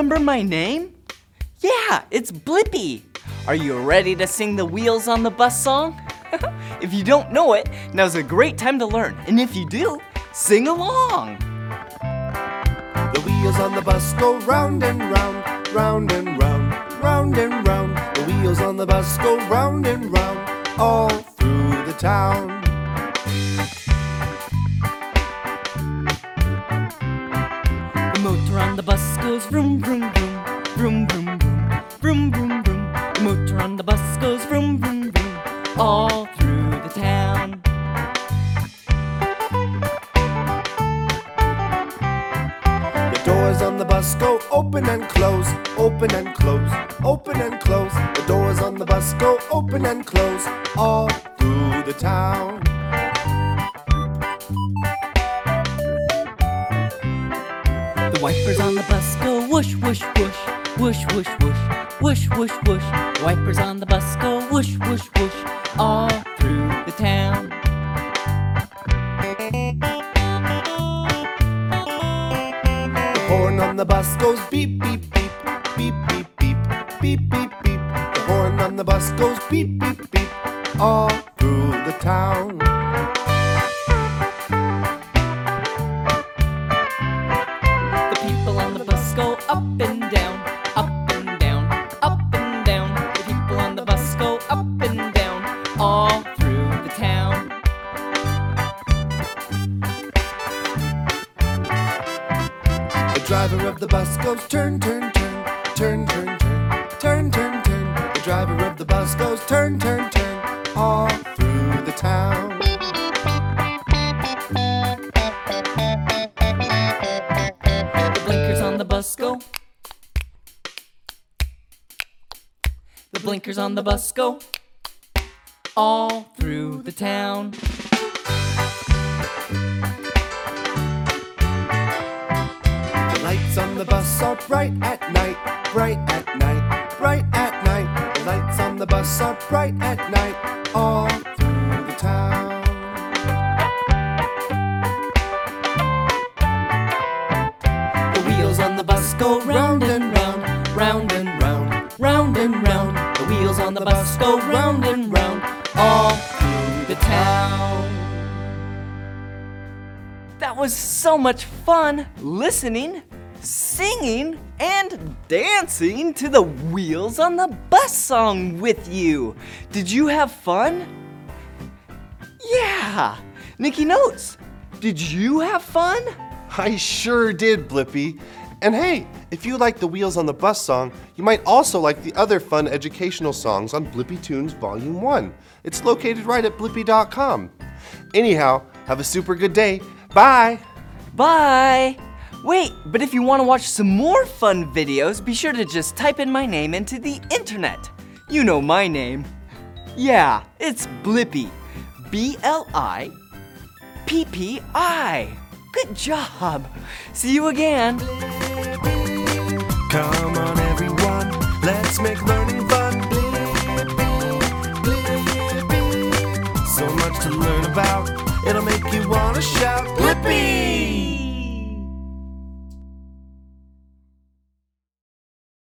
remember my name? Yeah, it's Blippi. Are you ready to sing the Wheels on the Bus song? if you don't know it, now's a great time to learn. And if you do, sing along. The wheels on the bus go round and round, round and round, round and round. The wheels on the bus go round and round, all through the town. on the bus goes vroom vroom vroom, vroom vroom vroom, vroom vroom vroom. The motor on the bus goes vroom vroom vroom, all through the town. The doors on the bus go open and close, open and close, open and close. The doors on the bus go open and close, all through the town. Wipers on the bus go whoosh, whoosh, whoosh, whoosh, whoosh, whoosh, whoosh, whoosh, whoosh. Wipers on the bus go whoosh, whoosh, whoosh, all through the town. The horn on the bus goes beep, beep, beep, beep, beep, beep, beep, beep, beep. The horn on the bus goes beep, beep, beep, all through the town. All through the town. The driver of the bus goes turn, turn, turn, turn, turn, turn, turn, turn, turn. The driver of the bus goes turn, turn, turn, all through the town. The blinkers on the bus go. The blinkers on the bus go all through the town. The lights on the bus are bright at night, bright at night, bright at night. The lights on the bus are bright at night, all through the town. The wheels on the bus go round and round, round and round, round and round. The wheels on the bus go round and round, all through the town. That was so much fun listening, singing, and dancing to the Wheels on the Bus song with you. Did you have fun? Yeah! Nikki Notes, did you have fun? I sure did, Blippi. And hey, if you like the Wheels on the Bus song, you might also like the other fun educational songs on Blippi Tunes Volume 1. It's located right at blippi.com. Anyhow, have a super good day. Bye! Bye! Wait, but if you want to watch some more fun videos, be sure to just type in my name into the internet. You know my name. Yeah, it's Blippi. B L I P P I. Good job. See you again. Come on, everyone, let's make learning fun. So much to learn about, it'll make you want to shout!